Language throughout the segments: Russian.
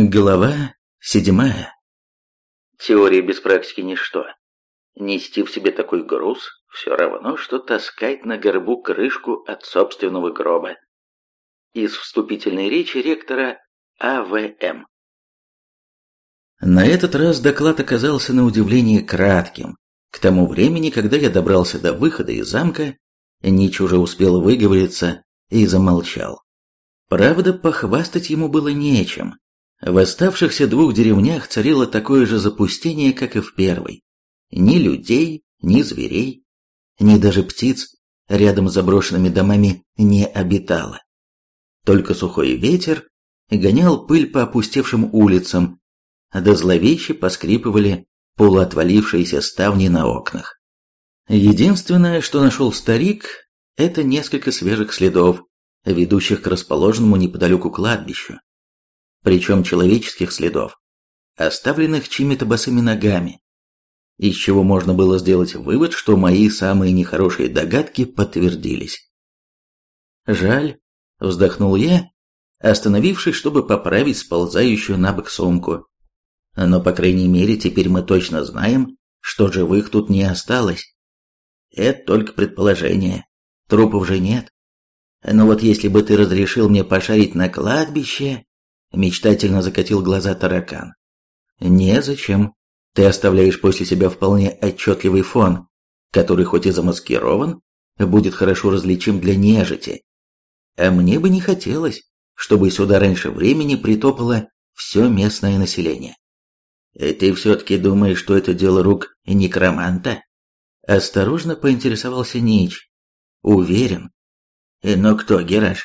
Глава седьмая. Теория без практики – ничто. Нести в себе такой груз – все равно, что таскать на горбу крышку от собственного гроба. Из вступительной речи ректора АВМ. На этот раз доклад оказался на удивление кратким. К тому времени, когда я добрался до выхода из замка, Нич уже успел выговориться и замолчал. Правда, похвастать ему было нечем. В оставшихся двух деревнях царило такое же запустение, как и в первой. Ни людей, ни зверей, ни даже птиц рядом с заброшенными домами не обитало. Только сухой ветер гонял пыль по опустевшим улицам, да зловеще поскрипывали полуотвалившиеся ставни на окнах. Единственное, что нашел старик, это несколько свежих следов, ведущих к расположенному неподалеку кладбищу причем человеческих следов, оставленных чьими-то босыми ногами, из чего можно было сделать вывод, что мои самые нехорошие догадки подтвердились. «Жаль», — вздохнул я, остановившись, чтобы поправить сползающую на бок сумку. «Но, по крайней мере, теперь мы точно знаем, что живых тут не осталось. Это только предположение. Трупов же нет. Но вот если бы ты разрешил мне пошарить на кладбище...» Мечтательно закатил глаза таракан. Незачем. Ты оставляешь после себя вполне отчетливый фон, который хоть и замаскирован, будет хорошо различим для нежити. А мне бы не хотелось, чтобы сюда раньше времени притопало все местное население. И ты все-таки думаешь, что это дело рук некроманта? Осторожно поинтересовался Нич. Уверен. Но кто, Гераш?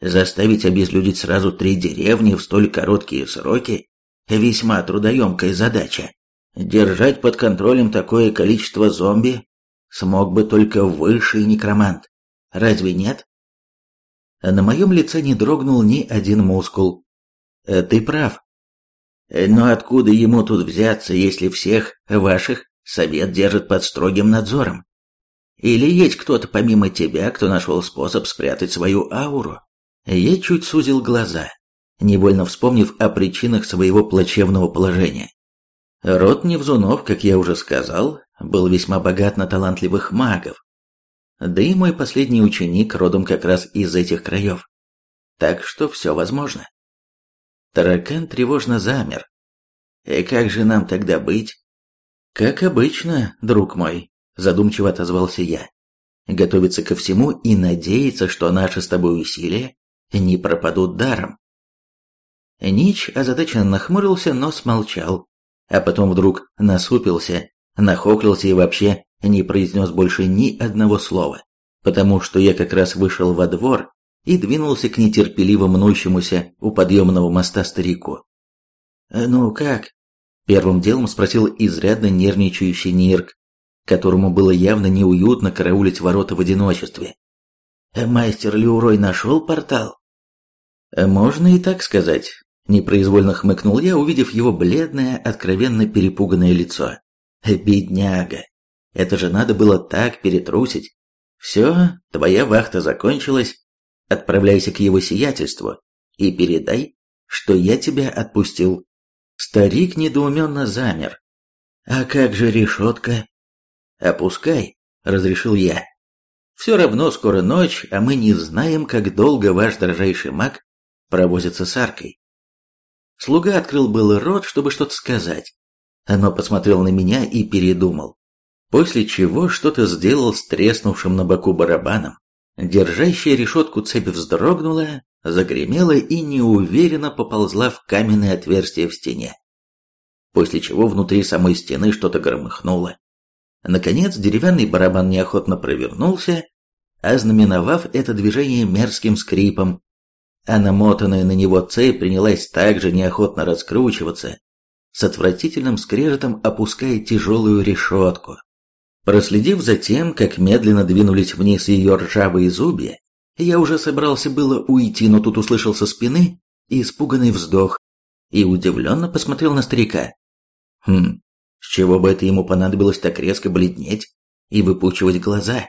Заставить обезлюдить сразу три деревни в столь короткие сроки – весьма трудоемкая задача. Держать под контролем такое количество зомби смог бы только высший некромант. Разве нет? На моем лице не дрогнул ни один мускул. Э, ты прав. Но откуда ему тут взяться, если всех ваших совет держит под строгим надзором? Или есть кто-то помимо тебя, кто нашел способ спрятать свою ауру? Я чуть сузил глаза, невольно вспомнив о причинах своего плачевного положения. Род Невзунов, как я уже сказал, был весьма богат на талантливых магов. Да и мой последний ученик родом как раз из этих краев. Так что все возможно. Таракан тревожно замер. «И как же нам тогда быть?» «Как обычно, друг мой», задумчиво отозвался я. «Готовиться ко всему и надеяться, что наши с тобой усилия не пропадут даром. Нич озадаченно нахмурился, но смолчал, а потом вдруг насупился, нахоклился и вообще не произнес больше ни одного слова, потому что я как раз вышел во двор и двинулся к нетерпеливо мнущемуся у подъемного моста старику. «Ну как?» – первым делом спросил изрядно нервничающий Нирк, которому было явно неуютно караулить ворота в одиночестве. «Мастер Леурой нашел портал?» «Можно и так сказать», – непроизвольно хмыкнул я, увидев его бледное, откровенно перепуганное лицо. «Бедняга! Это же надо было так перетрусить. Все, твоя вахта закончилась. Отправляйся к его сиятельству и передай, что я тебя отпустил». Старик недоуменно замер. «А как же решетка?» «Опускай», — разрешил я. «Все равно скоро ночь, а мы не знаем, как долго ваш дрожайший маг провозится с аркой. Слуга открыл был рот, чтобы что-то сказать, но посмотрел на меня и передумал, после чего что-то сделал с треснувшим на боку барабаном. Держащая решетку цепь вздрогнула, загремела и неуверенно поползла в каменное отверстие в стене. После чего внутри самой стены что-то громыхнуло. Наконец деревянный барабан неохотно провернулся, ознаменовав это движение мерзким скрипом, а намотанная на него цепь принялась также неохотно раскручиваться, с отвратительным скрежетом опуская тяжелую решетку. Проследив за тем, как медленно двинулись вниз ее ржавые зубья, я уже собрался было уйти, но тут услышал со спины испуганный вздох и удивленно посмотрел на старика. Хм, с чего бы это ему понадобилось так резко бледнеть и выпучивать глаза?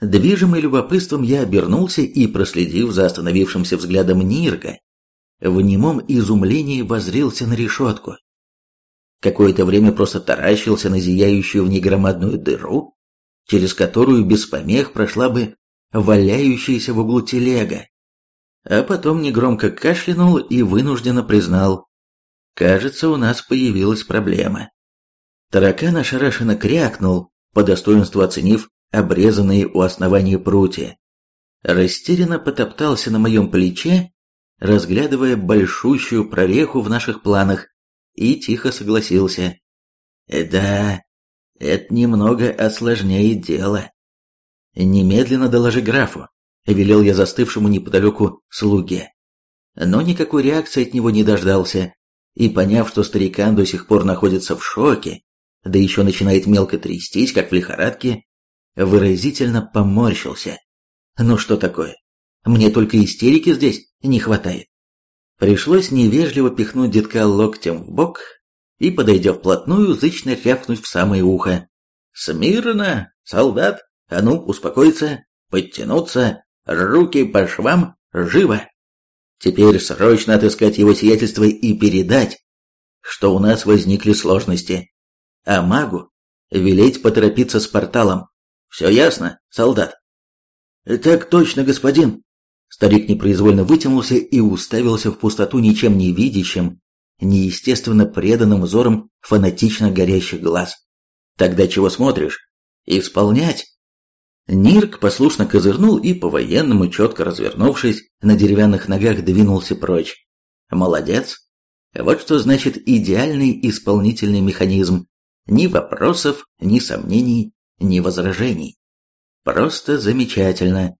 Движимый любопытством я обернулся и, проследив за остановившимся взглядом Нирга, в немом изумлении возрился на решетку. Какое-то время просто таращился на зияющую в ней громадную дыру, через которую без помех прошла бы валяющаяся в углу телега. А потом негромко кашлянул и вынужденно признал. Кажется, у нас появилась проблема. Таракан ошарашенно крякнул, по достоинству оценив обрезанные у основания прутья. Растерянно потоптался на моем плече, разглядывая большущую прореху в наших планах, и тихо согласился. «Да, это немного осложняет дело. Немедленно доложи графу», — велел я застывшему неподалеку слуге. Но никакой реакции от него не дождался, и, поняв, что старикан до сих пор находится в шоке, да еще начинает мелко трястись, как в лихорадке, выразительно поморщился. «Ну что такое? Мне только истерики здесь не хватает». Пришлось невежливо пихнуть детка локтем в бок и, подойдя вплотную, зычно рявкнуть в самое ухо. «Смирно, солдат! А ну, успокоиться, подтянуться, руки по швам, живо!» Теперь срочно отыскать его сиятельство и передать, что у нас возникли сложности. А магу велеть поторопиться с порталом. Все ясно, солдат? Так точно, господин. Старик непроизвольно вытянулся и уставился в пустоту ничем не видящим, неестественно преданным взором фанатично горящих глаз. Тогда чего смотришь? Исполнять. Нирк послушно козырнул и, по-военному четко развернувшись, на деревянных ногах двинулся прочь. Молодец. Вот что значит идеальный исполнительный механизм. Ни вопросов, ни сомнений, ни возражений. Просто замечательно.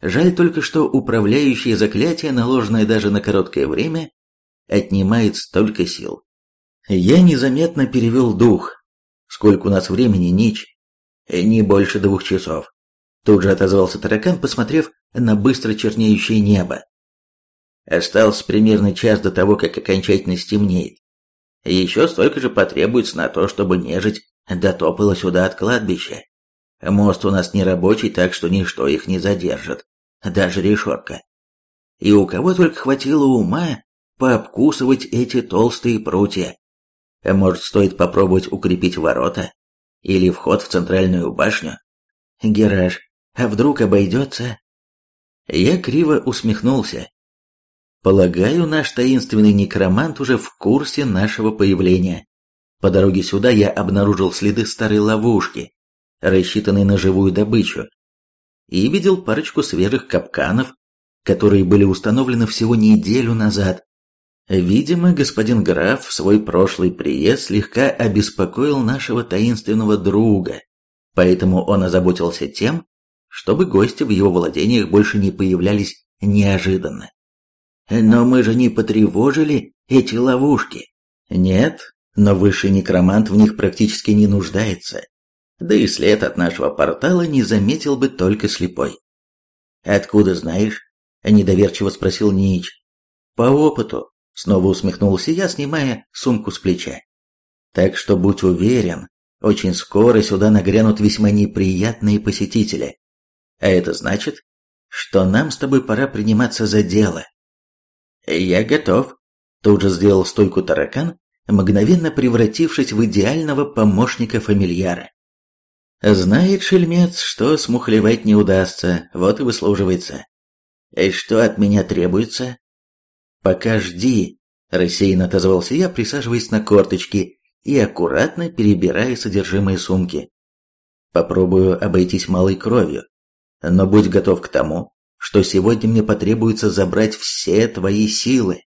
Жаль только, что управляющее заклятие, наложенное даже на короткое время, отнимает столько сил. Я незаметно перевел дух. Сколько у нас времени, Нич? Не больше двух часов. Тут же отозвался таракан, посмотрев на быстро чернеющее небо. Остался примерно час до того, как окончательно стемнеет. Еще столько же потребуется на то, чтобы нежить дотопала сюда от кладбища. Мост у нас не рабочий, так что ничто их не задержит, даже решетка. И у кого только хватило ума пообкусывать эти толстые прутья. Может, стоит попробовать укрепить ворота? Или вход в центральную башню? Гераж, а вдруг обойдется? Я криво усмехнулся. Полагаю, наш таинственный некромант уже в курсе нашего появления. По дороге сюда я обнаружил следы старой ловушки, рассчитанной на живую добычу, и видел парочку свежих капканов, которые были установлены всего неделю назад. Видимо, господин граф в свой прошлый приезд слегка обеспокоил нашего таинственного друга, поэтому он озаботился тем, чтобы гости в его владениях больше не появлялись неожиданно. Но мы же не потревожили эти ловушки. Нет, но высший некромант в них практически не нуждается. Да и след от нашего портала не заметил бы только слепой. «Откуда знаешь?» – недоверчиво спросил Нич. «По опыту», – снова усмехнулся я, снимая сумку с плеча. «Так что будь уверен, очень скоро сюда нагрянут весьма неприятные посетители. А это значит, что нам с тобой пора приниматься за дело. Я готов. Тут же сделал стойку таракан, мгновенно превратившись в идеального помощника фамильяра. Знает шельмец, что смухлевать не удастся, вот и выслуживается. И что от меня требуется? Пока жди, рассеянно отозвался я, присаживаясь на корточки и аккуратно перебирая содержимое сумки. Попробую обойтись малой кровью но будь готов к тому, что сегодня мне потребуется забрать все твои силы.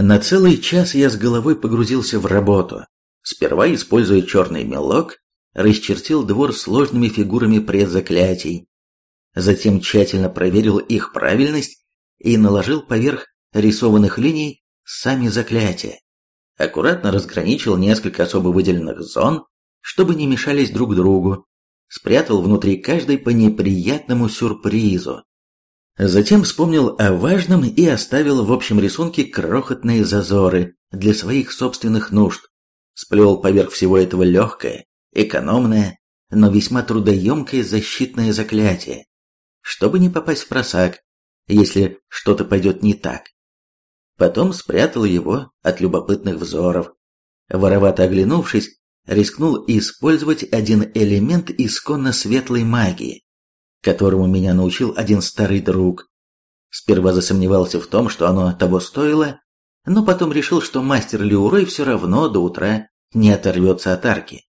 На целый час я с головой погрузился в работу. Сперва, используя черный мелок, расчертил двор сложными фигурами предзаклятий. Затем тщательно проверил их правильность и наложил поверх рисованных линий сами заклятия. Аккуратно разграничил несколько особо выделенных зон, чтобы не мешались друг другу, спрятал внутри каждой по неприятному сюрпризу. Затем вспомнил о важном и оставил в общем рисунке крохотные зазоры для своих собственных нужд. Сплел поверх всего этого легкое, экономное, но весьма трудоемкое защитное заклятие, чтобы не попасть в просак, если что-то пойдет не так. Потом спрятал его от любопытных взоров. Воровато оглянувшись, рискнул использовать один элемент исконно светлой магии, которому меня научил один старый друг. Сперва засомневался в том, что оно того стоило, но потом решил, что мастер Леурой все равно до утра не оторвется от арки,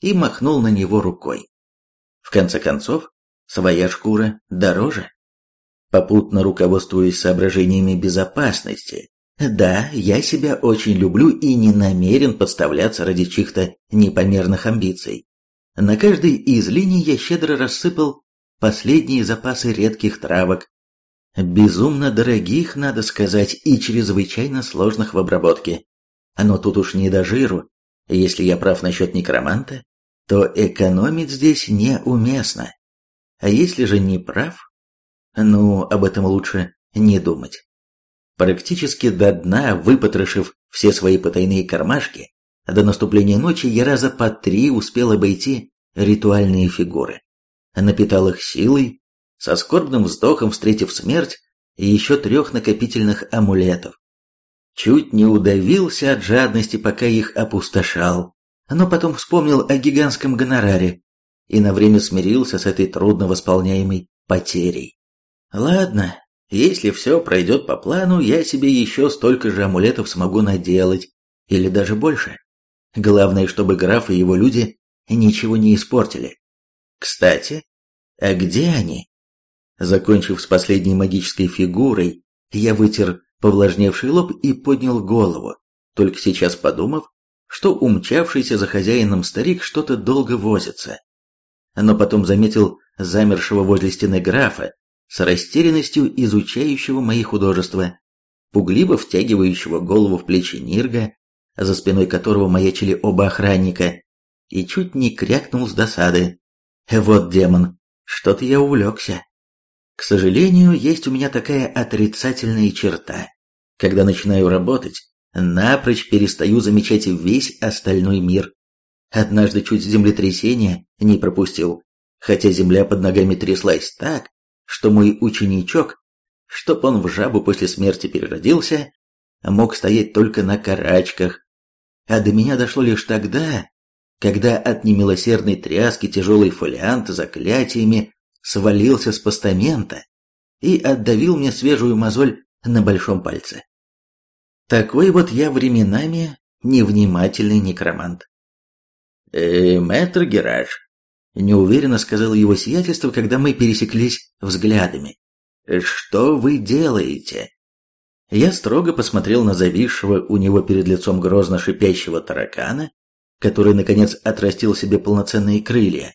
и махнул на него рукой. В конце концов, своя шкура дороже. Попутно руководствуясь соображениями безопасности, да, я себя очень люблю и не намерен подставляться ради чьих-то непомерных амбиций. На каждой из линий я щедро рассыпал последние запасы редких травок, безумно дорогих, надо сказать, и чрезвычайно сложных в обработке. Но тут уж не до жиру. Если я прав насчет некроманта, то экономить здесь неуместно. А если же не прав, ну, об этом лучше не думать. Практически до дна выпотрошив все свои потайные кармашки, до наступления ночи я раза по три успел обойти ритуальные фигуры. Напитал их силой, со скорбным вздохом встретив смерть и еще трех накопительных амулетов. Чуть не удавился от жадности, пока их опустошал, но потом вспомнил о гигантском гонораре и на время смирился с этой трудно восполняемой потерей. Ладно, если все пройдет по плану, я себе еще столько же амулетов смогу наделать, или даже больше. Главное, чтобы граф и его люди ничего не испортили. Кстати, а где они? Закончив с последней магической фигурой, я вытер повлажневший лоб и поднял голову, только сейчас подумав, что умчавшийся за хозяином старик что-то долго возится. Но потом заметил замершего возле стены графа, с растерянностью изучающего мои художества, пугливо втягивающего голову в плечи Нирга, за спиной которого маячили оба охранника, и чуть не крякнул с досады. Вот демон, что-то я увлекся. К сожалению, есть у меня такая отрицательная черта. Когда начинаю работать, напрочь перестаю замечать весь остальной мир. Однажды чуть землетрясение не пропустил, хотя земля под ногами тряслась так, что мой ученичок, чтоб он в жабу после смерти переродился, мог стоять только на карачках. А до меня дошло лишь тогда, когда от немилосердной тряски тяжелый фолиант заклятиями свалился с постамента и отдавил мне свежую мозоль на большом пальце. Такой вот я временами невнимательный некромант. «Э, мэтр Гераж, неуверенно сказал его сиятельство, когда мы пересеклись взглядами. «Что вы делаете?» Я строго посмотрел на зависшего у него перед лицом грозно шипящего таракана, который, наконец, отрастил себе полноценные крылья,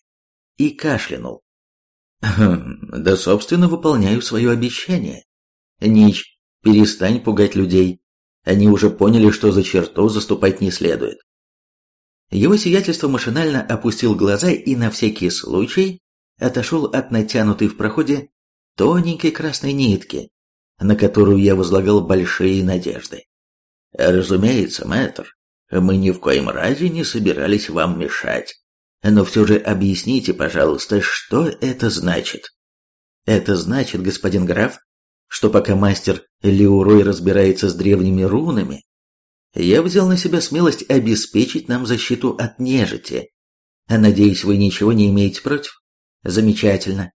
и кашлянул. «Хм, «Да, собственно, выполняю свое обещание. Нич, перестань пугать людей. Они уже поняли, что за черту заступать не следует. Его сиятельство машинально опустил глаза и на всякий случай отошел от натянутой в проходе тоненькой красной нитки, на которую я возлагал большие надежды. «Разумеется, мэтр, мы ни в коем разе не собирались вам мешать. Но все же объясните, пожалуйста, что это значит?» «Это значит, господин граф, что пока мастер Леурой разбирается с древними рунами, я взял на себя смелость обеспечить нам защиту от нежити. Надеюсь, вы ничего не имеете против? Замечательно.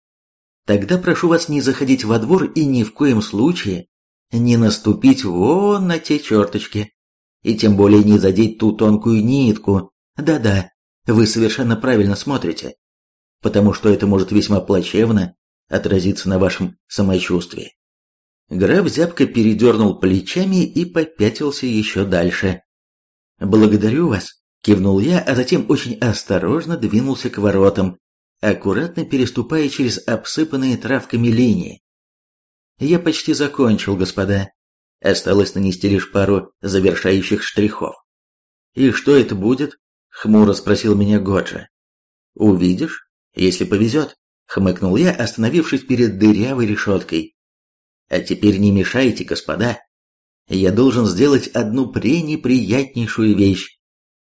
Тогда прошу вас не заходить во двор и ни в коем случае не наступить вон на те черточки. И тем более не задеть ту тонкую нитку. Да-да, вы совершенно правильно смотрите. Потому что это может весьма плачевно отразиться на вашем самочувствии. Граф зябко передернул плечами и попятился еще дальше. «Благодарю вас», — кивнул я, а затем очень осторожно двинулся к воротам, аккуратно переступая через обсыпанные травками линии. «Я почти закончил, господа. Осталось нанести лишь пару завершающих штрихов». «И что это будет?» — хмуро спросил меня Годжа. «Увидишь, если повезет», — хмыкнул я, остановившись перед дырявой решеткой. А теперь не мешайте, господа. Я должен сделать одну пренеприятнейшую вещь.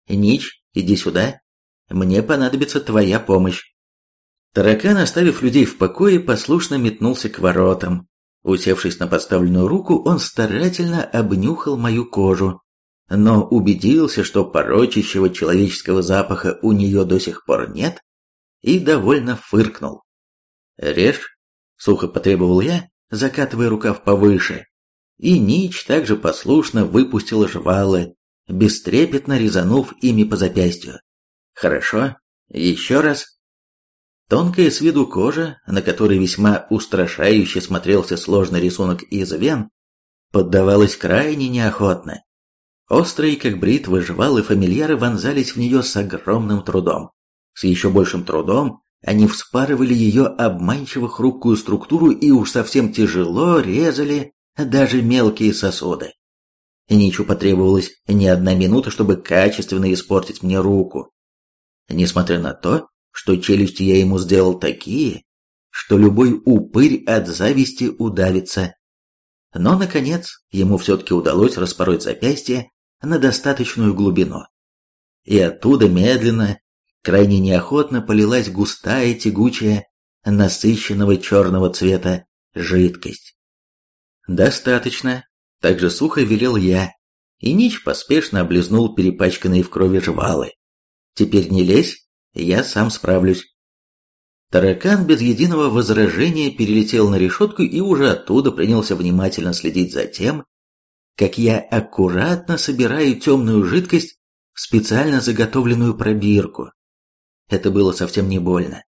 Нич, иди сюда. Мне понадобится твоя помощь. Таракан, оставив людей в покое, послушно метнулся к воротам. Усевшись на подставленную руку, он старательно обнюхал мою кожу, но убедился, что порочащего человеческого запаха у нее до сих пор нет, и довольно фыркнул. «Режь», — сухо потребовал я, закатывая рукав повыше, и Нич также послушно выпустил жвалы, бестрепетно резанув ими по запястью. «Хорошо, еще раз». Тонкая с виду кожа, на которой весьма устрашающе смотрелся сложный рисунок из вен, поддавалась крайне неохотно. Острые, как бритвы, жвалы фамильяры вонзались в нее с огромным трудом. С еще большим трудом они вспарывали ее обманчиво хрупкую структуру и уж совсем тяжело резали даже мелкие сосуды. Ничу потребовалось не одна минута, чтобы качественно испортить мне руку. Несмотря на то, что челюсти я ему сделал такие, что любой упырь от зависти удавится. Но, наконец, ему все-таки удалось распороть запястье на достаточную глубину. И оттуда медленно, крайне неохотно полилась густая, тягучая, насыщенного черного цвета жидкость. «Достаточно», — также сухо велел я, и Нич поспешно облизнул перепачканные в крови жвалы. «Теперь не лезь, я сам справлюсь. Таракан без единого возражения перелетел на решетку и уже оттуда принялся внимательно следить за тем, как я аккуратно собираю темную жидкость в специально заготовленную пробирку. Это было совсем не больно.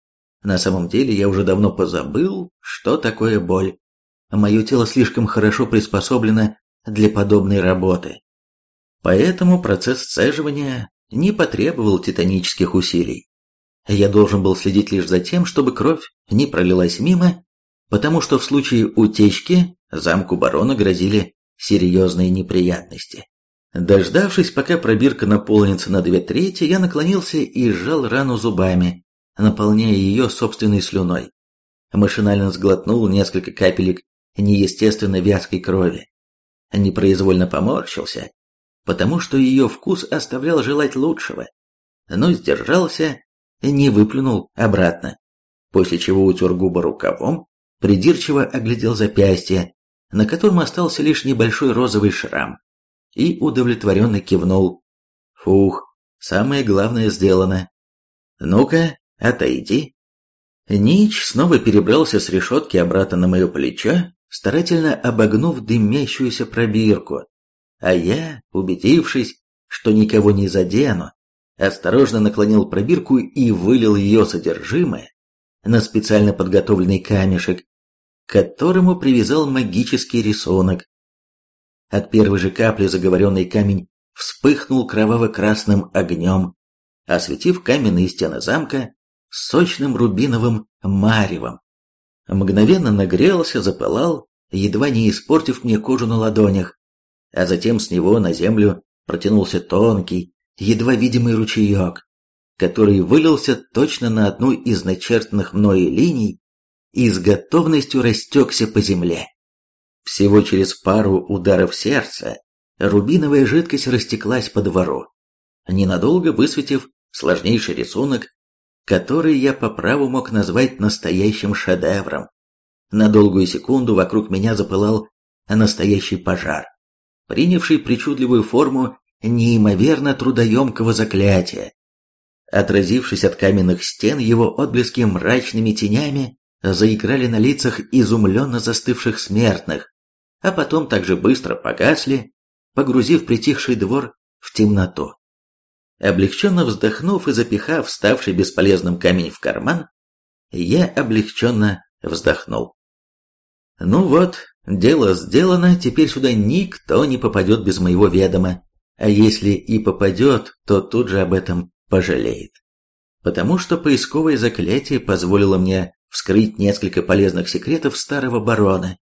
На самом деле я уже давно позабыл, что такое боль. Мое тело слишком хорошо приспособлено для подобной работы. Поэтому процесс сцеживания не потребовал титанических усилий. Я должен был следить лишь за тем, чтобы кровь не пролилась мимо, потому что в случае утечки замку барона грозили серьезные неприятности. Дождавшись, пока пробирка наполнится на две трети, я наклонился и сжал рану зубами, наполняя ее собственной слюной. Машинально сглотнул несколько капелек неестественно вязкой крови. Непроизвольно поморщился, потому что ее вкус оставлял желать лучшего, но сдержался не выплюнул обратно, после чего утер губы рукавом, придирчиво оглядел запястье, на котором остался лишь небольшой розовый шрам, и удовлетворенно кивнул. «Фух, самое главное сделано. Ну-ка, отойди». Нич снова перебрался с решетки обратно на мое плечо, старательно обогнув дымящуюся пробирку, а я, убедившись, что никого не задену, осторожно наклонил пробирку и вылил ее содержимое на специально подготовленный камешек, к которому привязал магический рисунок. От первой же капли заговоренный камень вспыхнул кроваво-красным огнем, осветив каменные стены замка сочным рубиновым маревом. Мгновенно нагрелся, запылал, едва не испортив мне кожу на ладонях, а затем с него на землю протянулся тонкий, едва видимый ручеек, который вылился точно на одну из начертанных мною линий и с готовностью растекся по земле. Всего через пару ударов сердца рубиновая жидкость растеклась по двору, ненадолго высветив сложнейший рисунок, который я по праву мог назвать настоящим шедевром. На долгую секунду вокруг меня запылал настоящий пожар, принявший причудливую форму неимоверно трудоемкого заклятия. Отразившись от каменных стен, его отблески мрачными тенями заиграли на лицах изумленно застывших смертных, а потом также быстро погасли, погрузив притихший двор в темноту. Облегченно вздохнув и запихав ставший бесполезным камень в карман, я облегченно вздохнул. Ну вот, дело сделано, теперь сюда никто не попадет без моего ведома а если и попадет, то тут же об этом пожалеет. Потому что поисковое заклятие позволило мне вскрыть несколько полезных секретов старого барона,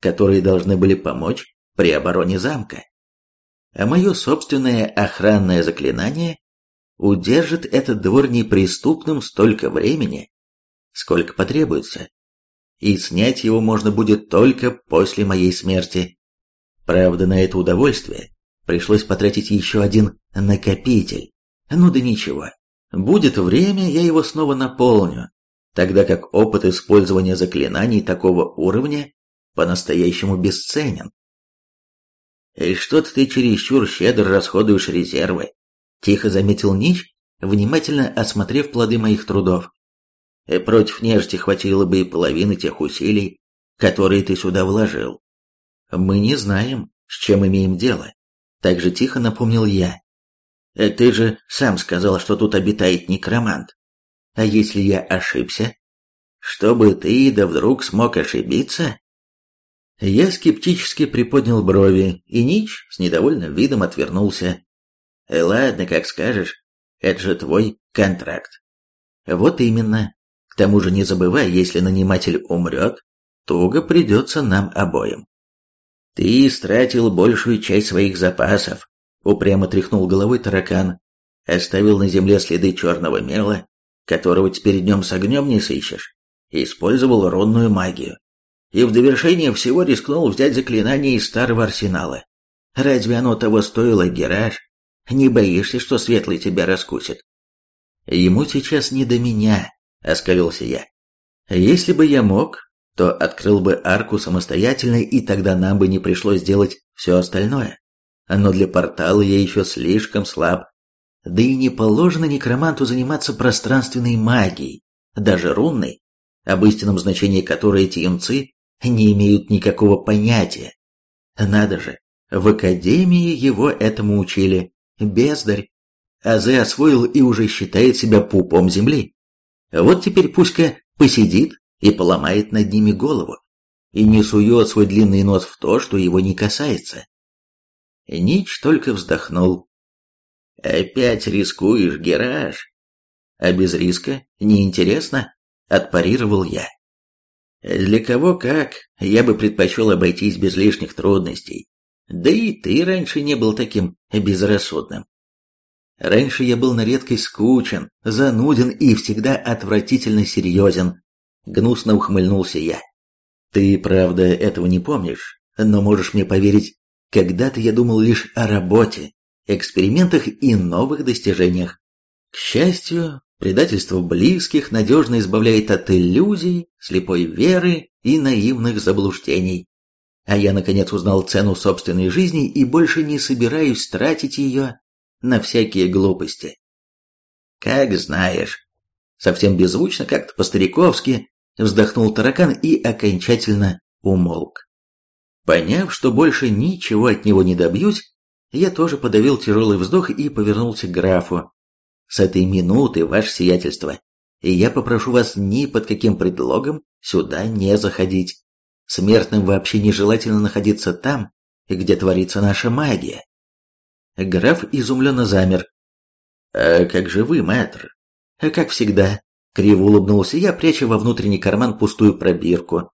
которые должны были помочь при обороне замка. А мое собственное охранное заклинание удержит этот двор неприступным столько времени, сколько потребуется, и снять его можно будет только после моей смерти. Правда, на это удовольствие Пришлось потратить еще один накопитель. Ну да ничего. Будет время, я его снова наполню. Тогда как опыт использования заклинаний такого уровня по-настоящему бесценен. «И что-то ты чересчур щедро расходуешь резервы», — тихо заметил Нич, внимательно осмотрев плоды моих трудов. И «Против нежити хватило бы и половины тех усилий, которые ты сюда вложил. Мы не знаем, с чем имеем дело», — так же тихо напомнил я. «Э, «Ты же сам сказал, что тут обитает некромант. А если я ошибся? Чтобы ты да вдруг смог ошибиться?» Я скептически приподнял брови, и Нич с недовольным видом отвернулся. «Э, «Ладно, как скажешь, это же твой контракт». «Вот именно. К тому же не забывай, если наниматель умрет, туго придется нам обоим». «Ты истратил большую часть своих запасов», — упрямо тряхнул головой таракан. «Оставил на земле следы черного мела, которого теперь днем с огнем не сыщешь. Использовал рунную магию и в довершение всего рискнул взять заклинание из старого арсенала. Разве оно того стоило, Гераш? Не боишься, что Светлый тебя раскусит? Ему сейчас не до меня, оскалился я. Если бы я мог, то открыл бы арку самостоятельно, и тогда нам бы не пришлось делать все остальное. Но для портала я еще слишком слаб. Да и не положено некроманту заниматься пространственной магией, даже рунной, об истинном значении которой эти юнцы не имеют никакого понятия. Надо же, в академии его этому учили. Бездарь. Азе освоил и уже считает себя пупом земли. Вот теперь пусть-ка посидит и поломает над ними голову. И не сует свой длинный нос в то, что его не касается. Нич только вздохнул. «Опять рискуешь, Гераж?» «А без риска неинтересно», — отпарировал я. Для кого как, я бы предпочел обойтись без лишних трудностей. Да и ты раньше не был таким безрассудным. Раньше я был на редкость скучен, зануден и всегда отвратительно серьезен. Гнусно ухмыльнулся я. Ты, правда, этого не помнишь, но можешь мне поверить, когда-то я думал лишь о работе, экспериментах и новых достижениях. К счастью, Предательство близких надежно избавляет от иллюзий, слепой веры и наивных заблуждений. А я, наконец, узнал цену собственной жизни и больше не собираюсь тратить ее на всякие глупости. «Как знаешь», совсем беззвучно, как-то по-стариковски, вздохнул таракан и окончательно умолк. Поняв, что больше ничего от него не добьюсь, я тоже подавил тяжелый вздох и повернулся к графу, с этой минуты, ваше сиятельство, и я попрошу вас ни под каким предлогом сюда не заходить. Смертным вообще нежелательно находиться там, где творится наша магия. Граф изумленно замер. «А как же вы, мэтр?» «А как всегда», — криво улыбнулся я, пряча во внутренний карман пустую пробирку.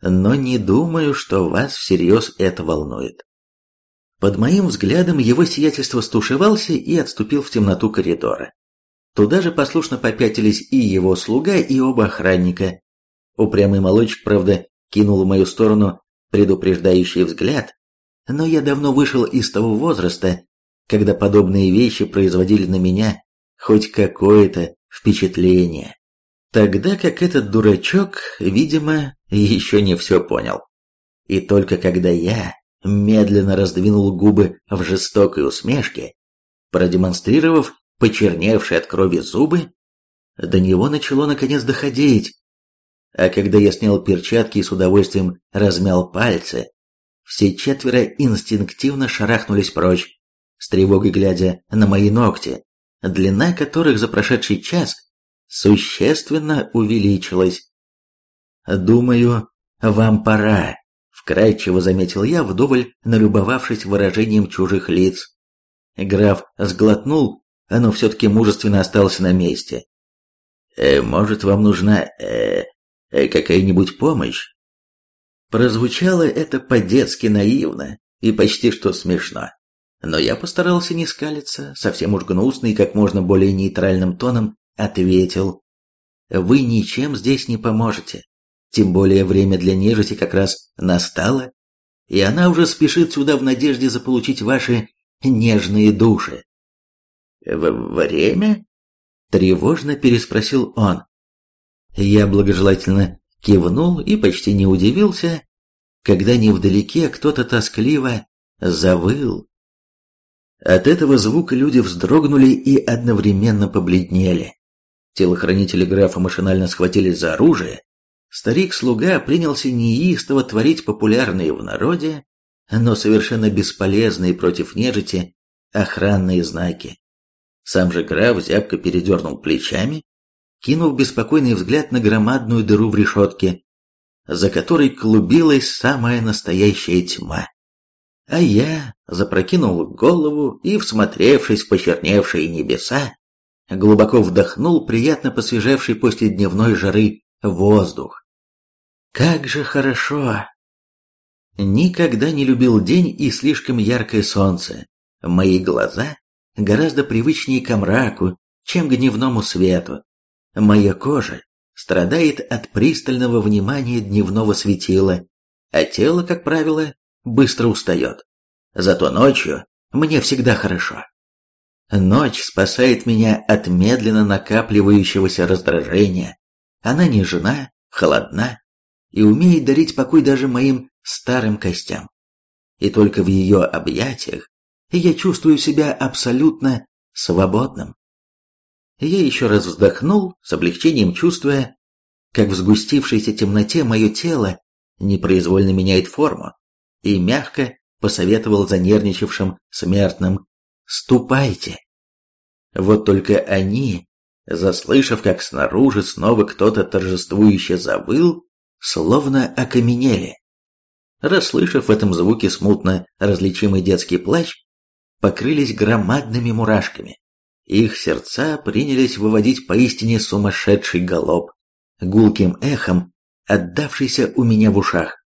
«Но не думаю, что вас всерьез это волнует». Под моим взглядом его сиятельство стушевался и отступил в темноту коридора. Туда же послушно попятились и его слуга, и оба охранника. Упрямый молочек, правда, кинул в мою сторону предупреждающий взгляд, но я давно вышел из того возраста, когда подобные вещи производили на меня хоть какое-то впечатление. Тогда как этот дурачок, видимо, еще не все понял. И только когда я, медленно раздвинул губы в жестокой усмешке, продемонстрировав почерневшие от крови зубы, до него начало наконец доходить. А когда я снял перчатки и с удовольствием размял пальцы, все четверо инстинктивно шарахнулись прочь, с тревогой глядя на мои ногти, длина которых за прошедший час существенно увеличилась. «Думаю, вам пора», Вкрадчиво заметил я, вдоволь налюбовавшись выражением чужих лиц. Граф сглотнул, но все-таки мужественно остался на месте. «Э, «Может, вам нужна э, э, какая-нибудь помощь?» Прозвучало это по-детски наивно и почти что смешно. Но я постарался не скалиться, совсем уж гнусно и как можно более нейтральным тоном ответил. «Вы ничем здесь не поможете. Тем более время для нежити как раз настало, и она уже спешит сюда в надежде заполучить ваши нежные души. В «Время?» — тревожно переспросил он. Я благожелательно кивнул и почти не удивился, когда невдалеке кто-то тоскливо завыл. От этого звука люди вздрогнули и одновременно побледнели. Телохранители графа машинально схватились за оружие. Старик-слуга принялся неистово творить популярные в народе, но совершенно бесполезные против нежити охранные знаки. Сам же граф зябко передернул плечами, кинув беспокойный взгляд на громадную дыру в решетке, за которой клубилась самая настоящая тьма. А я запрокинул голову и, всмотревшись в почерневшие небеса, глубоко вдохнул приятно посвежевший после дневной жары воздух. Как же хорошо! Никогда не любил день и слишком яркое солнце. Мои глаза гораздо привычнее к мраку, чем к дневному свету. Моя кожа страдает от пристального внимания дневного светила, а тело, как правило, быстро устает. Зато ночью мне всегда хорошо. Ночь спасает меня от медленно накапливающегося раздражения. Она нежна, холодна и умеет дарить покой даже моим старым костям. И только в ее объятиях я чувствую себя абсолютно свободным. Я еще раз вздохнул, с облегчением чувствуя, как в сгустившейся темноте мое тело непроизвольно меняет форму, и мягко посоветовал занервничавшим смертным «Ступайте». Вот только они, заслышав, как снаружи снова кто-то торжествующе завыл, словно окаменели. Расслышав в этом звуке смутно различимый детский плач, покрылись громадными мурашками. Их сердца принялись выводить поистине сумасшедший галоп, гулким эхом, отдавшийся у меня в ушах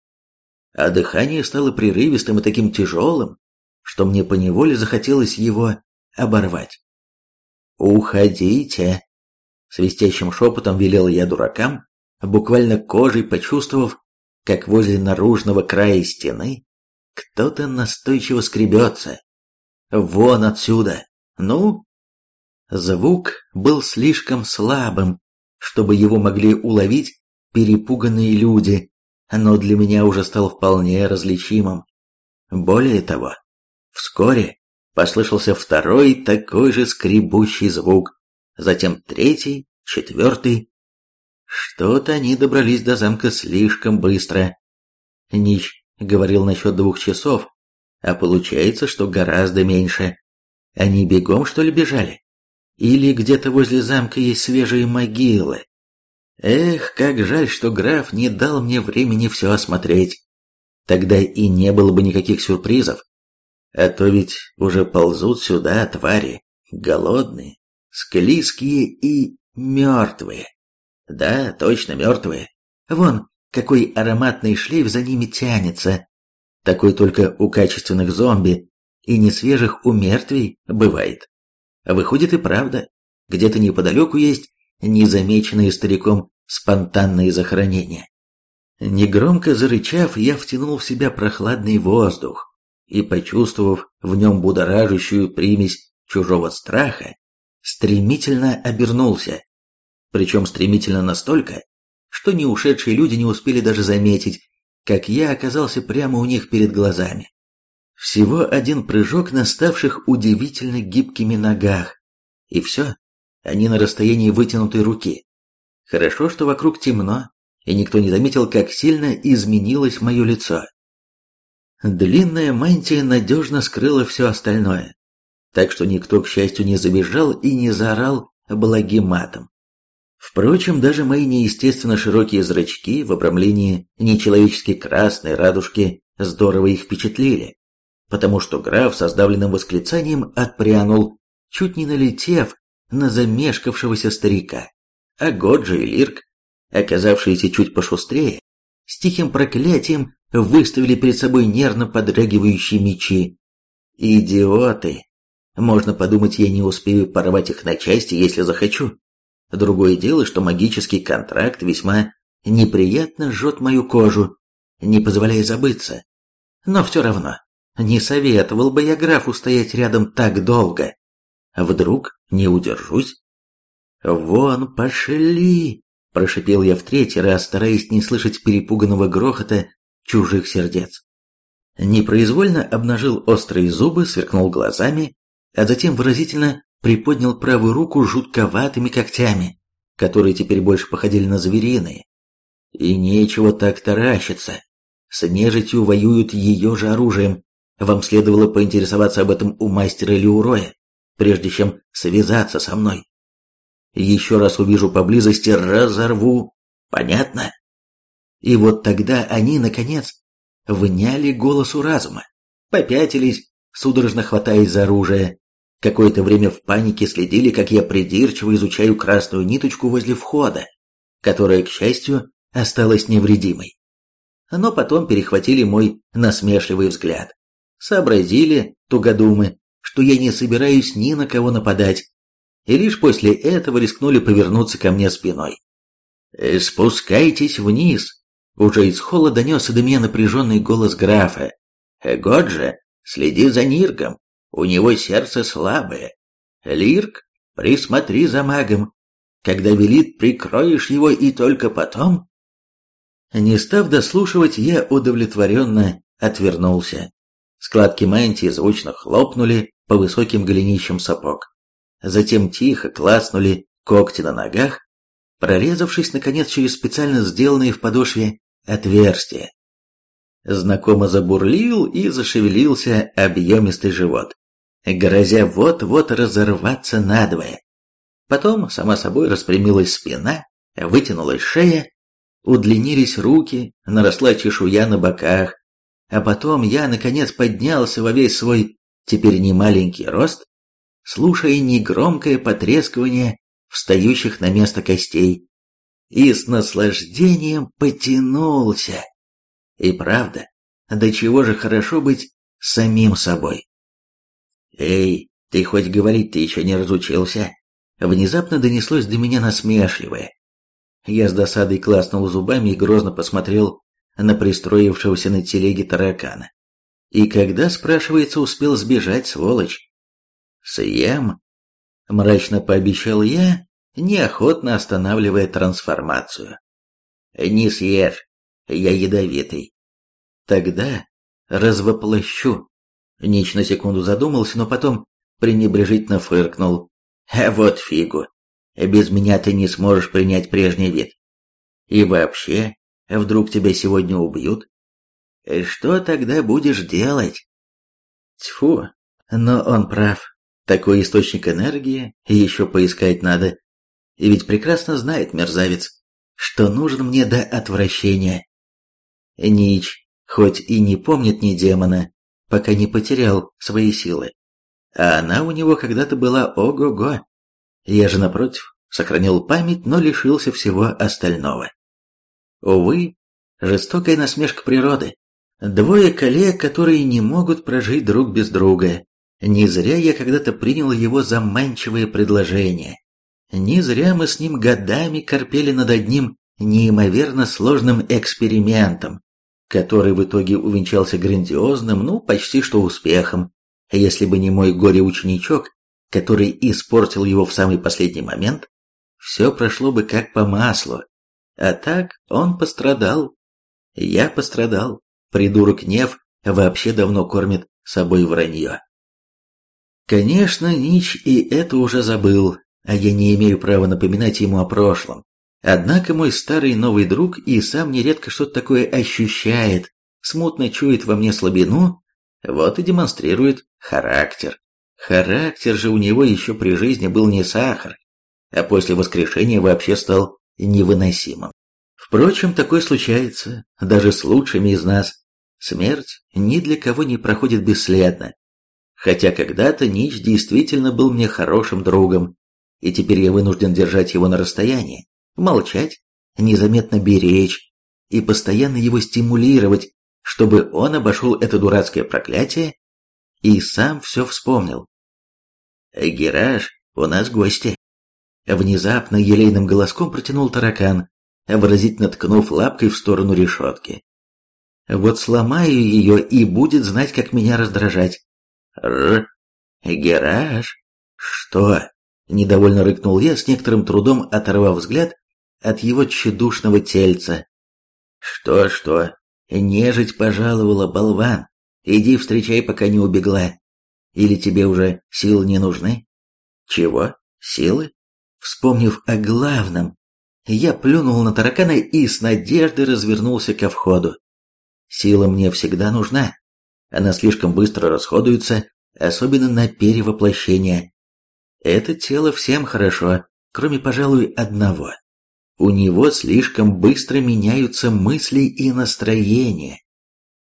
а дыхание стало прерывистым и таким тяжелым, что мне поневоле захотелось его оборвать. «Уходите!» Свистящим шепотом велел я дуракам, буквально кожей почувствовав, как возле наружного края стены кто-то настойчиво скребется. «Вон отсюда! Ну!» Звук был слишком слабым, чтобы его могли уловить перепуганные люди, но для меня уже стал вполне различимым. Более того, вскоре послышался второй такой же скребущий звук, затем третий, четвертый. Что-то они добрались до замка слишком быстро. Нич говорил насчет двух часов, а получается, что гораздо меньше. Они бегом, что ли, бежали? Или где-то возле замка есть свежие могилы? Эх, как жаль, что граф не дал мне времени все осмотреть. Тогда и не было бы никаких сюрпризов. А то ведь уже ползут сюда твари, голодные, склизкие и мертвые. Да, точно мертвые. Вон, какой ароматный шлейф за ними тянется. Такой только у качественных зомби и несвежих у мертвей бывает. Выходит и правда, где-то неподалеку есть незамеченные стариком спонтанные захоронения. Негромко зарычав, я втянул в себя прохладный воздух и, почувствовав в нем будоражащую примесь чужого страха, стремительно обернулся. Причем стремительно настолько, что не ушедшие люди не успели даже заметить, как я оказался прямо у них перед глазами. Всего один прыжок на ставших удивительно гибкими ногах, и все, они на расстоянии вытянутой руки. Хорошо, что вокруг темно, и никто не заметил, как сильно изменилось мое лицо. Длинная мантия надежно скрыла все остальное, так что никто, к счастью, не забежал и не заорал благим матом. Впрочем, даже мои неестественно широкие зрачки в обрамлении нечеловечески красной радужки здорово их впечатлили, потому что граф с сдавленным восклицанием отпрянул, чуть не налетев на замешкавшегося старика. А Годжи и Лирк, оказавшиеся чуть пошустрее, с тихим проклятием выставили перед собой нервно подрагивающие мечи. Идиоты! Можно подумать, я не успею порвать их на части, если захочу. Другое дело, что магический контракт весьма неприятно жжет мою кожу, не позволяя забыться. Но все равно, не советовал бы я графу стоять рядом так долго. Вдруг не удержусь? «Вон пошли!» – прошипел я в третий раз, стараясь не слышать перепуганного грохота чужих сердец. Непроизвольно обнажил острые зубы, сверкнул глазами, а затем выразительно приподнял правую руку жутковатыми когтями, которые теперь больше походили на звериные. И нечего так таращиться. С нежитью воюют ее же оружием. Вам следовало поинтересоваться об этом у мастера Леуроя, прежде чем связаться со мной. Еще раз увижу поблизости, разорву. Понятно? И вот тогда они, наконец, вняли голосу разума, попятились, судорожно хватаясь за оружие. Какое-то время в панике следили, как я придирчиво изучаю красную ниточку возле входа, которая, к счастью, осталась невредимой. Но потом перехватили мой насмешливый взгляд. Сообразили, тугодумы, что я не собираюсь ни на кого нападать, и лишь после этого рискнули повернуться ко мне спиной. «Спускайтесь вниз!» Уже из холла донесся до меня напряженный голос графа. «Годжа, следи за Ниргом, у него сердце слабое. Лирк, присмотри за магом. Когда велит, прикроешь его и только потом...» Не став дослушивать, я удовлетворенно отвернулся. Складки мантии звучно хлопнули по высоким голенищам сапог. Затем тихо клацнули когти на ногах, прорезавшись, наконец, через специально сделанные в подошве отверстия. Знакомо забурлил и зашевелился объемистый живот, грозя вот-вот разорваться надвое. Потом, сама собой, распрямилась спина, вытянулась шея, удлинились руки, наросла чешуя на боках, а потом я, наконец, поднялся во весь свой, теперь не маленький рост, слушая негромкое потрескивание встающих на место костей, и с наслаждением потянулся. И правда, до чего же хорошо быть самим собой. «Эй, ты хоть говорить-то еще не разучился?» Внезапно донеслось до меня насмешливое. Я с досадой класнул зубами и грозно посмотрел на пристроившегося на телеге таракана. И когда, спрашивается, успел сбежать, сволочь? «Съем», — мрачно пообещал я, неохотно останавливая трансформацию. «Не съешь, я ядовитый». «Тогда развоплощу». Нич на секунду задумался, но потом пренебрежительно фыркнул. «А вот фигу. Без меня ты не сможешь принять прежний вид. И вообще, вдруг тебя сегодня убьют? Что тогда будешь делать?» Тьфу, но он прав. Такой источник энергии еще поискать надо. И ведь прекрасно знает мерзавец, что нужен мне до отвращения. Нич, хоть и не помнит ни демона, пока не потерял свои силы. А она у него когда-то была ого-го. Я же, напротив, сохранил память, но лишился всего остального. Увы, жестокая насмешка природы. Двое коллег, которые не могут прожить друг без друга. Не зря я когда-то принял его заманчивое предложение. Не зря мы с ним годами корпели над одним неимоверно сложным экспериментом, который в итоге увенчался грандиозным, ну, почти что успехом. Если бы не мой горе-ученичок, который испортил его в самый последний момент, все прошло бы как по маслу. А так он пострадал. Я пострадал. Придурок Нев вообще давно кормит собой вранье. Конечно, Нич и это уже забыл, а я не имею права напоминать ему о прошлом. Однако мой старый новый друг и сам нередко что-то такое ощущает, смутно чует во мне слабину, вот и демонстрирует характер. Характер же у него еще при жизни был не сахар, а после воскрешения вообще стал невыносимым. Впрочем, такое случается даже с лучшими из нас. Смерть ни для кого не проходит бесследно. Хотя когда-то Нич действительно был мне хорошим другом, и теперь я вынужден держать его на расстоянии, молчать, незаметно беречь и постоянно его стимулировать, чтобы он обошел это дурацкое проклятие и сам все вспомнил. «Гераж, у нас гости!» Внезапно елейным голоском протянул таракан, выразительно ткнув лапкой в сторону решетки. «Вот сломаю ее и будет знать, как меня раздражать». «Р... Гераж, что?» Недовольно рыкнул я, с некоторым трудом оторвав взгляд от его тщедушного тельца. «Что-что? Нежить пожаловала, болван. Иди встречай, пока не убегла. Или тебе уже силы не нужны? Чего? Силы? Вспомнив о главном, я плюнул на таракана и с надеждой развернулся ко входу. Сила мне всегда нужна. Она слишком быстро расходуется, особенно на перевоплощение. Это тело всем хорошо, кроме, пожалуй, одного. У него слишком быстро меняются мысли и настроения.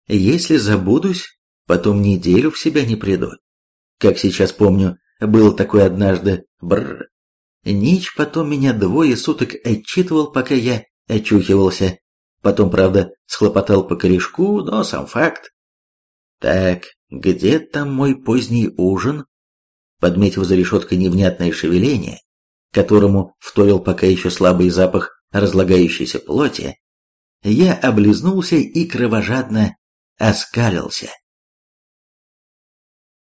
Если забудусь, потом неделю в себя не приду. Как сейчас помню, был такой однажды бр. Нич потом меня двое суток отчитывал, пока я очухивался. Потом, правда, схлопотал по корешку, но сам факт. Так, где там мой поздний ужин? Подметив за решеткой невнятное шевеление, которому вторил пока еще слабый запах разлагающейся плоти, я облизнулся и кровожадно оскалился.